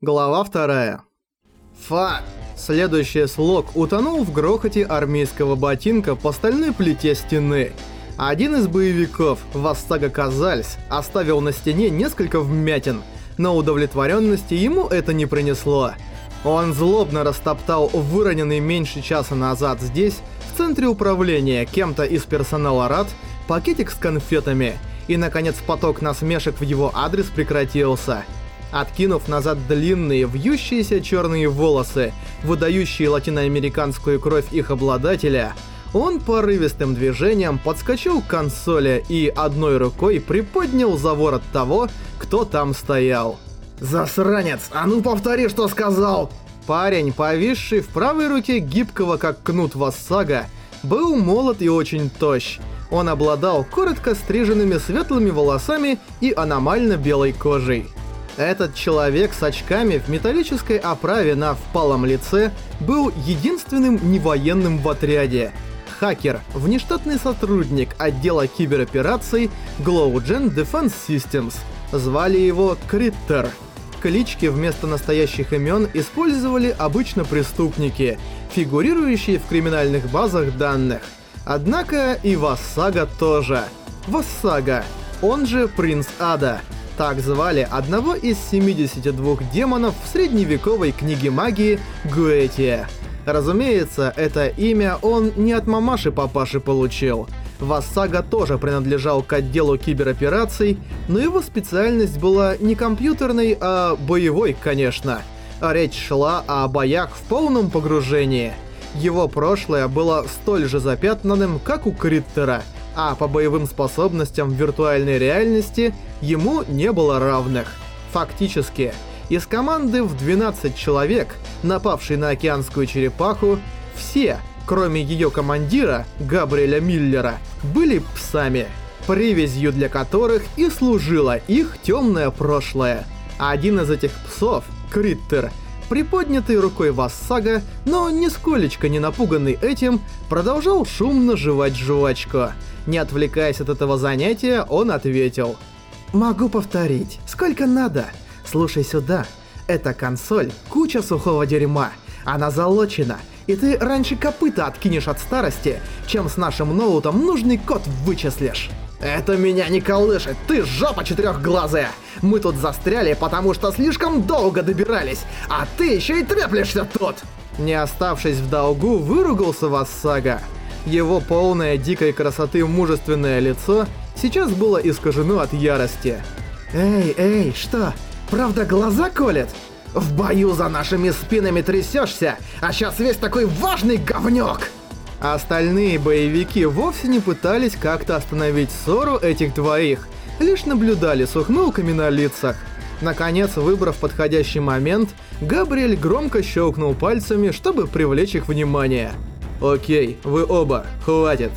Глава вторая. Фа! Следующий слог утонул в грохоте армейского ботинка по стальной плите стены. Один из боевиков, Вассага Казальс, оставил на стене несколько вмятин, но удовлетворенности ему это не принесло. Он злобно растоптал выроненный меньше часа назад здесь, в центре управления кем-то из персонала РАД, пакетик с конфетами, и наконец поток насмешек в его адрес прекратился – Откинув назад длинные, вьющиеся черные волосы, выдающие латиноамериканскую кровь их обладателя, он порывистым движением подскочил к консоли и одной рукой приподнял за ворот того, кто там стоял. «Засранец! А ну повтори, что сказал!» Парень, повисший в правой руке гибкого как кнут Вассага, был молод и очень тощ. Он обладал коротко стриженными светлыми волосами и аномально белой кожей. Этот человек с очками в металлической оправе на впалом лице был единственным невоенным в отряде. Хакер, внештатный сотрудник отдела киберопераций GlowGen Defense Systems. Звали его Криттер. Клички вместо настоящих имен использовали обычно преступники, фигурирующие в криминальных базах данных. Однако и Вассага тоже. Вассага, он же Принц Ада – так звали одного из 72 демонов в средневековой книге магии Гуэтия. Разумеется, это имя он не от мамаши-папаши получил. Вассага тоже принадлежал к отделу киберопераций, но его специальность была не компьютерной, а боевой, конечно. Речь шла о боях в полном погружении. Его прошлое было столь же запятнанным, как у Криттера – а по боевым способностям в виртуальной реальности ему не было равных. Фактически, из команды в 12 человек, напавшей на океанскую черепаху, все, кроме ее командира, Габриэля Миллера, были псами, привязью для которых и служило их темное прошлое. Один из этих псов, Криттер, приподнятый рукой Вассага, но нисколечко не напуганный этим, продолжал шумно жевать жвачку. Не отвлекаясь от этого занятия, он ответил. «Могу повторить. Сколько надо. Слушай сюда. Эта консоль — куча сухого дерьма. Она залочена, и ты раньше копыта откинешь от старости, чем с нашим ноутом нужный код вычислишь». «Это меня не колышет, ты жопа четырехглазая! Мы тут застряли, потому что слишком долго добирались, а ты еще и треплешься тут!» Не оставшись в долгу, выругался Вассага. Его полное дикой красоты мужественное лицо сейчас было искажено от ярости. «Эй, эй, что, правда глаза колет? В бою за нашими спинами трясешься, а сейчас весь такой важный говнюк!» Остальные боевики вовсе не пытались как-то остановить ссору этих двоих, лишь наблюдали с ухмылками на лицах. Наконец, выбрав подходящий момент, Габриэль громко щелкнул пальцами, чтобы привлечь их внимание. Окей, вы оба, хватит.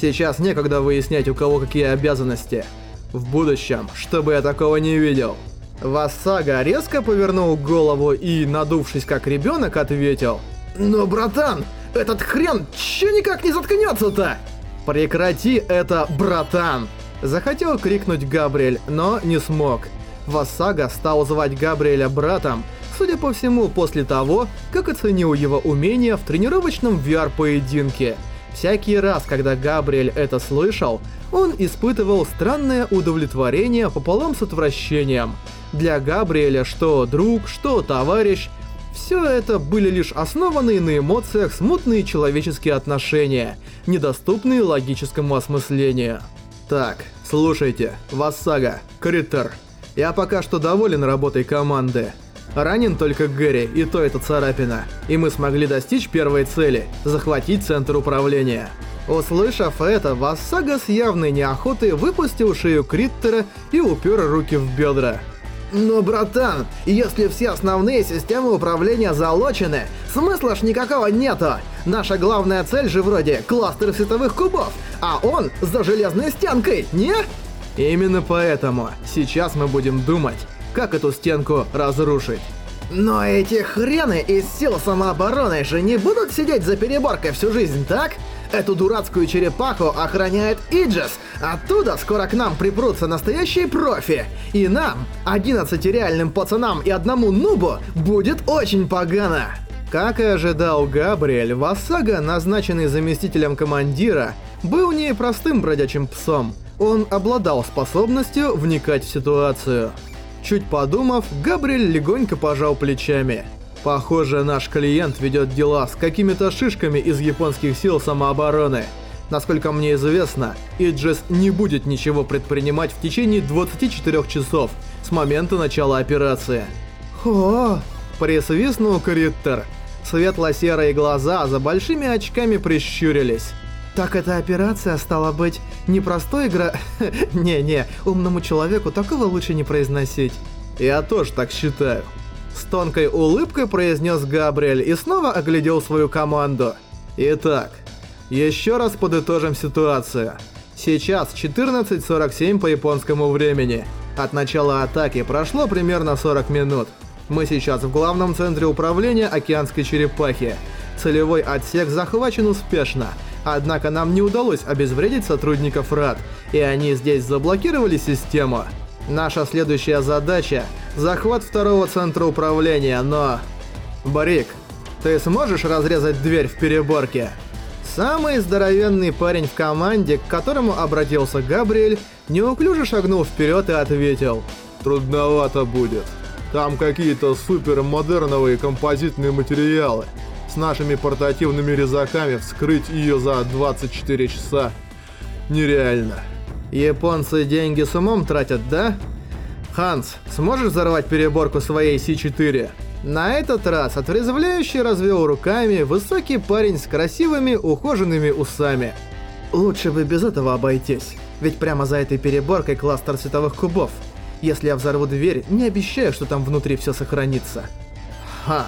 Сейчас некогда выяснять, у кого какие обязанности. В будущем, чтобы я такого не видел. Вассага резко повернул голову и, надувшись как ребенок, ответил. «Но, братан, этот хрен че никак не заткнется-то?» «Прекрати это, братан!» Захотел крикнуть Габриэль, но не смог. Вассага стал звать Габриэля братом, судя по всему, после того, как оценил его умения в тренировочном VR-поединке. Всякий раз, когда Габриэль это слышал, он испытывал странное удовлетворение пополам с отвращением. Для Габриэля что друг, что товарищ, все это были лишь основанные на эмоциях смутные человеческие отношения, недоступные логическому осмыслению. Так, слушайте, Вассага, Криттер, я пока что доволен работой команды. Ранен только Гэри, и то это царапина. И мы смогли достичь первой цели – захватить центр управления. Услышав это, Вассага с явной неохотой выпустил шею Криттера и упер руки в бедра. Но, братан, если все основные системы управления залочены, смысла ж никакого нету. Наша главная цель же вроде кластер световых кубов, а он за железной стенкой, не? Именно поэтому сейчас мы будем думать, как эту стенку разрушить. Но эти хрены из сил самообороны же не будут сидеть за переборкой всю жизнь, так? Эту дурацкую черепаху охраняет Иджес. Оттуда скоро к нам припрутся настоящие профи. И нам, 11 реальным пацанам и одному нубу, будет очень погано. Как и ожидал Габриэль, Вассага, назначенный заместителем командира, был не простым бродячим псом. Он обладал способностью вникать в ситуацию. Чуть подумав, Габриэль легонько пожал плечами. Похоже, наш клиент ведет дела с какими-то шишками из японских сил самообороны. Насколько мне известно, Иджес не будет ничего предпринимать в течение 24 часов с момента начала операции. О, присвистнул Криттер. Светло-серые глаза за большими очками прищурились. Так эта операция стала быть не простой игра... Не-не, умному человеку такого лучше не произносить. Я тоже так считаю. С тонкой улыбкой произнес Габриэль и снова оглядел свою команду. Итак, еще раз подытожим ситуацию. Сейчас 14.47 по японскому времени. От начала атаки прошло примерно 40 минут. Мы сейчас в главном центре управления океанской черепахи. Целевой отсек захвачен успешно. Однако нам не удалось обезвредить сотрудников РАД, и они здесь заблокировали систему. Наша следующая задача – захват второго центра управления, но... Барик, ты сможешь разрезать дверь в переборке? Самый здоровенный парень в команде, к которому обратился Габриэль, неуклюже шагнул вперед и ответил. Трудновато будет. Там какие-то супермодерновые композитные материалы. С нашими портативными резаками вскрыть ее за 24 часа нереально. Японцы деньги с умом тратят, да? Ханс, сможешь взорвать переборку своей С4? На этот раз отрезвляющий развел руками высокий парень с красивыми ухоженными усами. Лучше бы без этого обойтись, ведь прямо за этой переборкой кластер световых кубов. Если я взорву дверь, не обещаю, что там внутри все сохранится. Ха.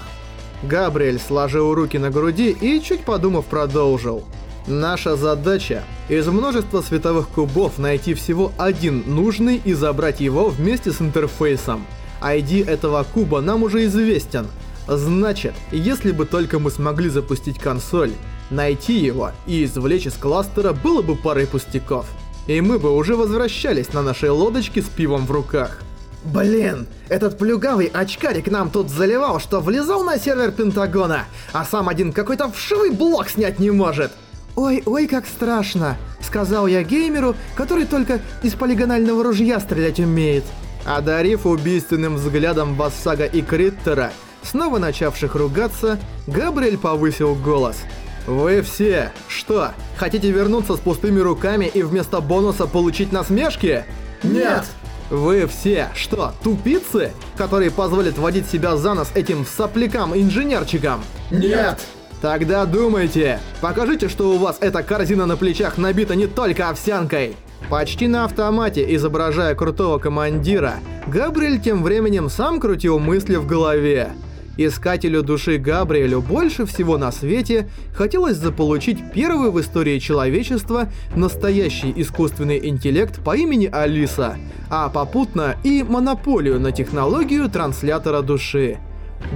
Габриэль сложил руки на груди и, чуть подумав, продолжил. Наша задача – из множества световых кубов найти всего один нужный и забрать его вместе с интерфейсом. ID этого куба нам уже известен. Значит, если бы только мы смогли запустить консоль, найти его и извлечь из кластера было бы парой пустяков. И мы бы уже возвращались на нашей лодочке с пивом в руках. Блин, этот плюгавый очкарик нам тут заливал, что влезал на сервер Пентагона, а сам один какой-то вшивый блок снять не может. «Ой-ой, как страшно!» — сказал я геймеру, который только из полигонального ружья стрелять умеет. Одарив убийственным взглядом Вассага и Криттера, снова начавших ругаться, Габриэль повысил голос. «Вы все, что, хотите вернуться с пустыми руками и вместо бонуса получить насмешки?» «Нет!» Вы все, что, тупицы, которые позволят водить себя за нос этим соплякам-инженерчикам? Нет! Тогда думайте, покажите, что у вас эта корзина на плечах набита не только овсянкой. Почти на автомате, изображая крутого командира, Габриэль тем временем сам крутил мысли в голове. Искателю души Габриэлю больше всего на свете хотелось заполучить первый в истории человечества настоящий искусственный интеллект по имени Алиса, а попутно и монополию на технологию транслятора души.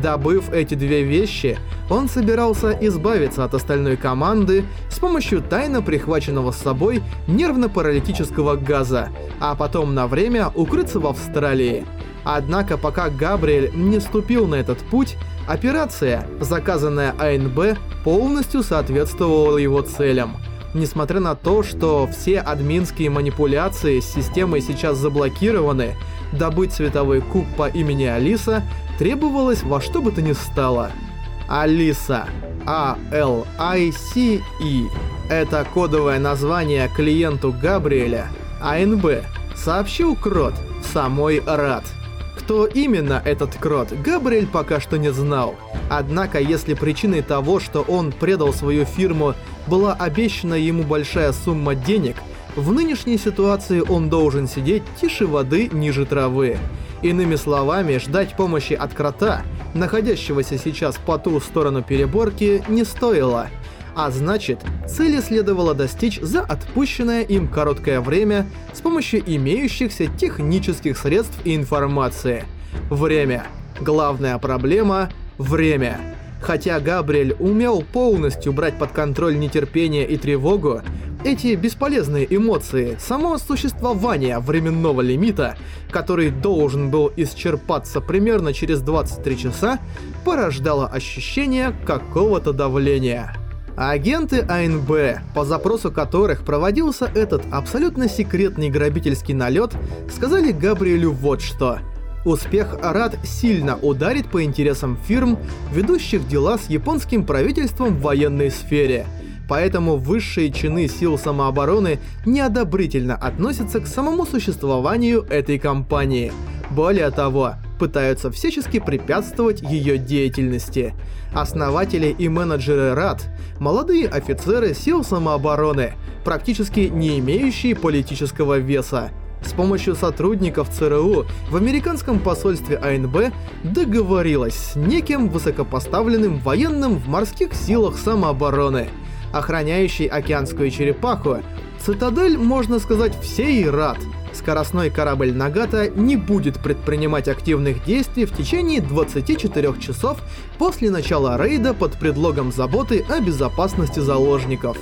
Добыв эти две вещи, он собирался избавиться от остальной команды с помощью тайно прихваченного с собой нервно-паралитического газа, а потом на время укрыться в Австралии. Однако пока Габриэль не ступил на этот путь, операция, заказанная АНБ, полностью соответствовала его целям. Несмотря на то, что все админские манипуляции с системой сейчас заблокированы, добыть световой куб по имени Алиса требовалось во что бы то ни стало. Алиса. А-Л-I-C-E. Это кодовое название клиенту Габриэля. АНБ. Сообщил Крот. Самой Рад. Кто именно этот Крот, Габриэль пока что не знал. Однако, если причиной того, что он предал свою фирму, была обещана ему большая сумма денег, в нынешней ситуации он должен сидеть тише воды ниже травы. Иными словами, ждать помощи от крота, находящегося сейчас по ту сторону переборки, не стоило. А значит, цели следовало достичь за отпущенное им короткое время с помощью имеющихся технических средств и информации. Время. Главная проблема – время. Хотя Габриэль умел полностью брать под контроль нетерпение и тревогу, эти бесполезные эмоции, само существование временного лимита, который должен был исчерпаться примерно через 23 часа, порождало ощущение какого-то давления. Агенты АНБ, по запросу которых проводился этот абсолютно секретный грабительский налет, сказали Габриэлю вот что. Успех РАД сильно ударит по интересам фирм, ведущих дела с японским правительством в военной сфере – Поэтому высшие чины сил самообороны неодобрительно относятся к самому существованию этой компании. Более того, пытаются всячески препятствовать ее деятельности. Основатели и менеджеры РАД – молодые офицеры сил самообороны, практически не имеющие политического веса. С помощью сотрудников ЦРУ в американском посольстве АНБ договорилась с неким высокопоставленным военным в морских силах самообороны – охраняющий океанскую черепаху, цитадель, можно сказать, всей рад. Скоростной корабль Нагата не будет предпринимать активных действий в течение 24 часов после начала рейда под предлогом заботы о безопасности заложников.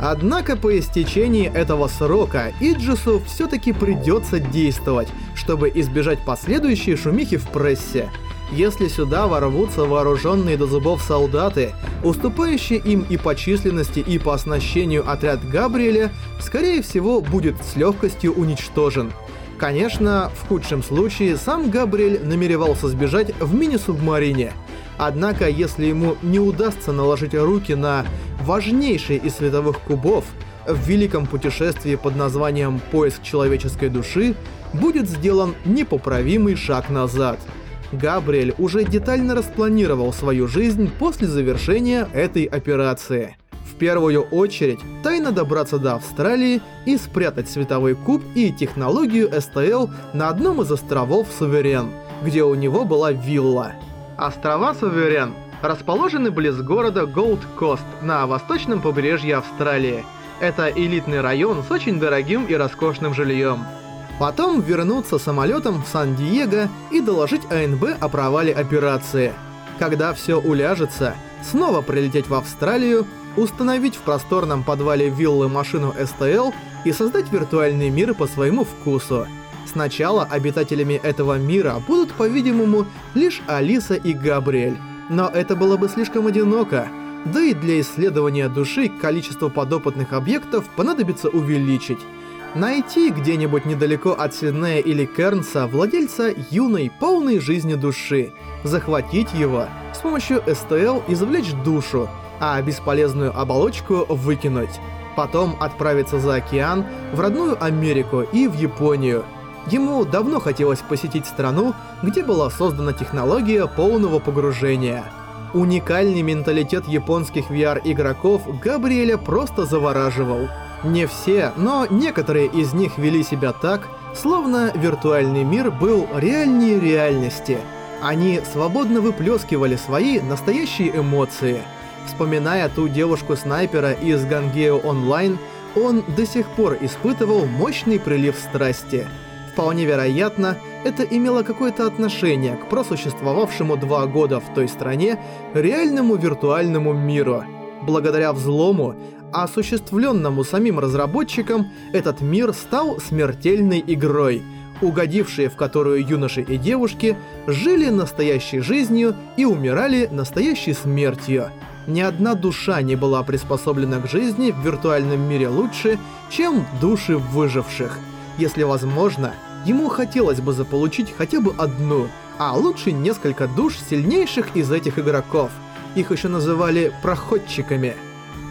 Однако по истечении этого срока Иджису все-таки придется действовать, чтобы избежать последующей шумихи в прессе. Если сюда ворвутся вооруженные до зубов солдаты, уступающие им и по численности, и по оснащению отряд Габриэля, скорее всего, будет с легкостью уничтожен. Конечно, в худшем случае сам Габриэль намеревался сбежать в мини-субмарине. Однако, если ему не удастся наложить руки на важнейший из световых кубов, в великом путешествии под названием «Поиск человеческой души» будет сделан непоправимый шаг назад – Габриэль уже детально распланировал свою жизнь после завершения этой операции. В первую очередь, тайно добраться до Австралии и спрятать световой куб и технологию СТЛ на одном из островов Суверен, где у него была вилла. Острова Суверен расположены близ города Голд-Кост на восточном побережье Австралии. Это элитный район с очень дорогим и роскошным жильем. Потом вернуться самолетом в Сан-Диего и доложить АНБ о провале операции. Когда все уляжется, снова прилететь в Австралию, установить в просторном подвале виллы машину СТЛ и создать виртуальный мир по своему вкусу. Сначала обитателями этого мира будут, по-видимому, лишь Алиса и Габриэль. Но это было бы слишком одиноко, да и для исследования души количество подопытных объектов понадобится увеличить. Найти где-нибудь недалеко от Сиднея или Кернса владельца юной, полной жизни души, захватить его, с помощью СТЛ извлечь душу, а бесполезную оболочку выкинуть. Потом отправиться за океан, в родную Америку и в Японию. Ему давно хотелось посетить страну, где была создана технология полного погружения. Уникальный менталитет японских VR-игроков Габриэля просто завораживал. Не все, но некоторые из них вели себя так, словно виртуальный мир был реальнее реальности. Они свободно выплескивали свои настоящие эмоции. Вспоминая ту девушку-снайпера из Гангео Онлайн, он до сих пор испытывал мощный прилив страсти. Вполне вероятно, это имело какое-то отношение к просуществовавшему два года в той стране реальному виртуальному миру. Благодаря взлому осуществленному самим разработчикам, этот мир стал смертельной игрой, угодившие в которую юноши и девушки жили настоящей жизнью и умирали настоящей смертью. Ни одна душа не была приспособлена к жизни в виртуальном мире лучше, чем души выживших. Если возможно, ему хотелось бы заполучить хотя бы одну, а лучше несколько душ сильнейших из этих игроков. Их еще называли проходчиками –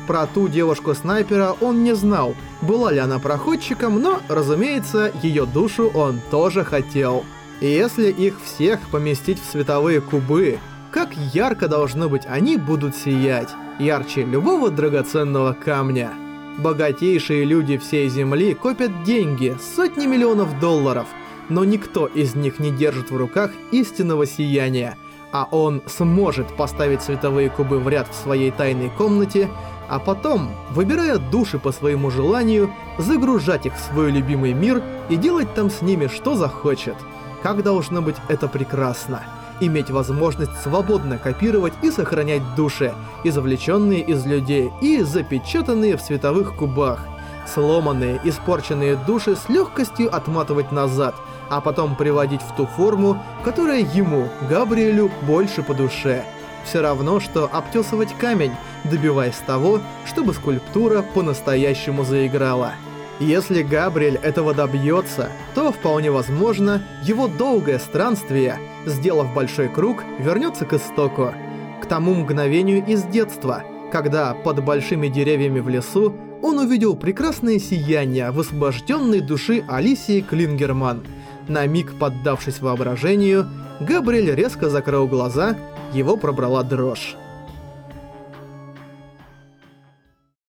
про ту девушку-снайпера он не знал, была ли она проходчиком, но, разумеется, ее душу он тоже хотел. И если их всех поместить в световые кубы, как ярко должно быть они будут сиять, ярче любого драгоценного камня. Богатейшие люди всей Земли копят деньги, сотни миллионов долларов, но никто из них не держит в руках истинного сияния, а он сможет поставить световые кубы в ряд в своей тайной комнате, а потом, выбирая души по своему желанию, загружать их в свой любимый мир и делать там с ними что захочет. Как должно быть это прекрасно. иметь возможность свободно копировать и сохранять души, извлеченные из людей и запечатанные в световых кубах. Сломанные, испорченные души с легкостью отматывать назад, а потом приводить в ту форму, которая ему, Габриэлю, больше по душе. Все равно, что обтесывать камень, добиваясь того, чтобы скульптура по-настоящему заиграла. Если Габриэль этого добьется, то вполне возможно, его долгое странствие, сделав большой круг, вернется к истоку. К тому мгновению из детства, когда под большими деревьями в лесу он увидел прекрасное сияние высвобожденной души Алисии Клингерман. На миг поддавшись воображению, Габриэль резко закрыл глаза, его пробрала дрожь.